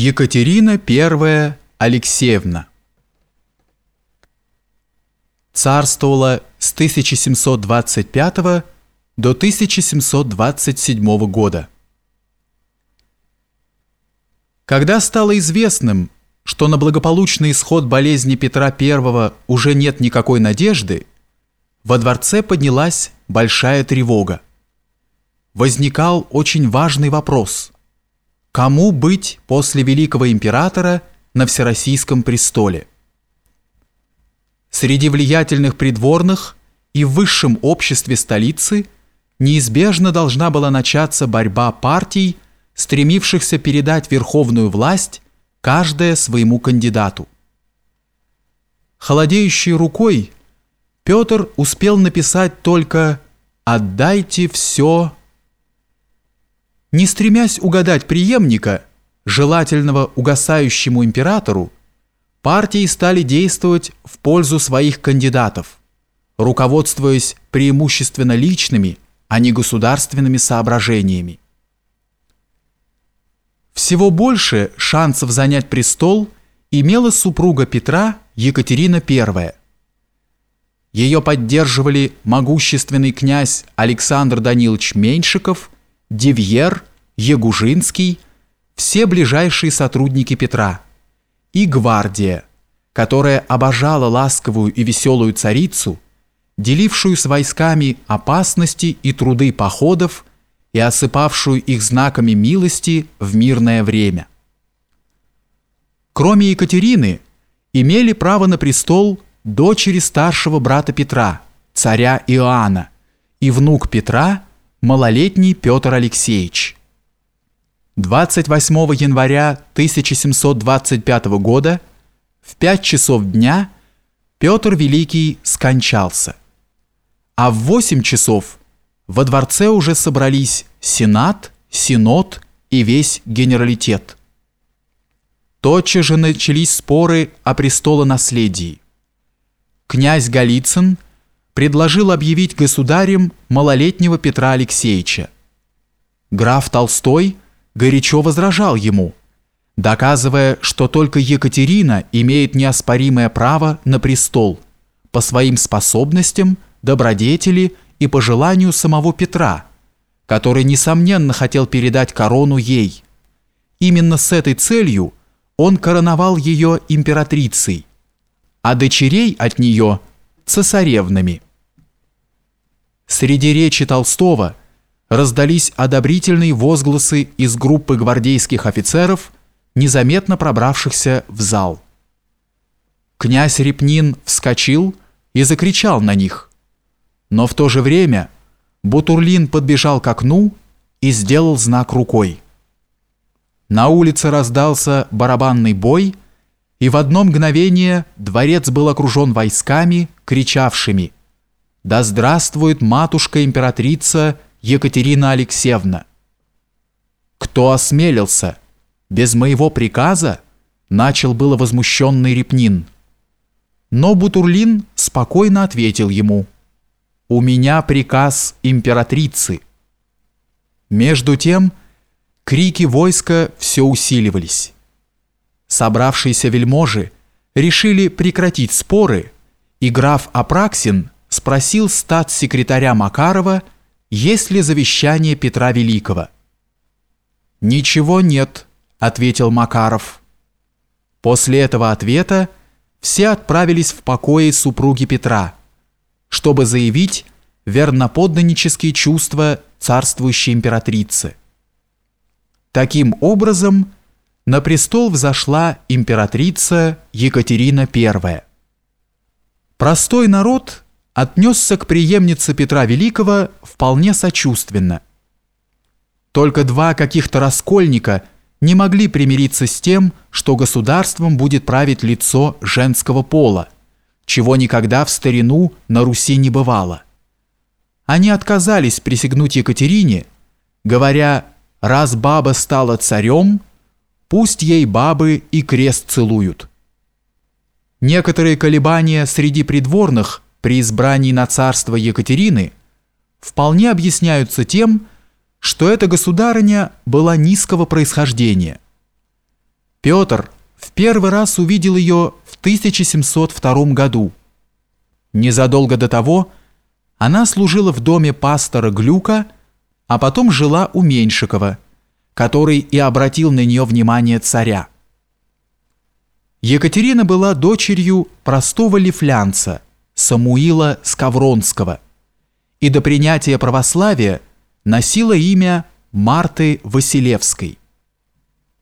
Екатерина I Алексеевна Царствовала с 1725 до 1727 года. Когда стало известным, что на благополучный исход болезни Петра I уже нет никакой надежды, во дворце поднялась большая тревога. Возникал очень важный вопрос – Кому быть после великого императора на Всероссийском престоле? Среди влиятельных придворных и в высшем обществе столицы неизбежно должна была начаться борьба партий, стремившихся передать верховную власть каждая своему кандидату. Холодеющей рукой Петр успел написать только «Отдайте все не стремясь угадать преемника, желательного угасающему императору, партии стали действовать в пользу своих кандидатов, руководствуясь преимущественно личными, а не государственными соображениями. Всего больше шансов занять престол имела супруга Петра Екатерина I. Ее поддерживали могущественный князь Александр Данилович Меньшиков – Девьер, Ягужинский, все ближайшие сотрудники Петра, и гвардия, которая обожала ласковую и веселую царицу, делившую с войсками опасности и труды походов и осыпавшую их знаками милости в мирное время. Кроме Екатерины, имели право на престол дочери старшего брата Петра, царя Иоанна, и внук Петра – малолетний Петр Алексеевич. 28 января 1725 года в 5 часов дня Петр Великий скончался. А в 8 часов во дворце уже собрались Сенат, Синод и весь генералитет. Тотчас же начались споры о престолонаследии. Князь Голицын – предложил объявить государем малолетнего Петра Алексеевича. Граф Толстой горячо возражал ему, доказывая, что только Екатерина имеет неоспоримое право на престол по своим способностям, добродетели и по желанию самого Петра, который, несомненно, хотел передать корону ей. Именно с этой целью он короновал ее императрицей, а дочерей от нее – цесаревнами. Среди речи Толстого раздались одобрительные возгласы из группы гвардейских офицеров, незаметно пробравшихся в зал. Князь Репнин вскочил и закричал на них. Но в то же время Бутурлин подбежал к окну и сделал знак рукой. На улице раздался барабанный бой, и в одно мгновение дворец был окружен войсками, кричавшими – да здравствует матушка-императрица Екатерина Алексеевна! Кто осмелился? Без моего приказа? Начал было возмущенный Репнин. Но Бутурлин спокойно ответил ему. «У меня приказ императрицы». Между тем, крики войска все усиливались. Собравшиеся вельможи решили прекратить споры, и граф Апраксин – спросил статс-секретаря Макарова, есть ли завещание Петра Великого. «Ничего нет», — ответил Макаров. После этого ответа все отправились в покои супруги Петра, чтобы заявить верноподданнические чувства царствующей императрицы. Таким образом, на престол взошла императрица Екатерина I. Простой народ отнесся к преемнице Петра Великого вполне сочувственно. Только два каких-то раскольника не могли примириться с тем, что государством будет править лицо женского пола, чего никогда в старину на Руси не бывало. Они отказались присягнуть Екатерине, говоря «раз баба стала царем, пусть ей бабы и крест целуют». Некоторые колебания среди придворных – при избрании на царство Екатерины вполне объясняются тем, что эта государыня была низкого происхождения. Петр в первый раз увидел ее в 1702 году. Незадолго до того она служила в доме пастора Глюка, а потом жила у Меньшикова, который и обратил на нее внимание царя. Екатерина была дочерью простого лифлянца Самуила Скавронского и до принятия православия носила имя Марты Василевской.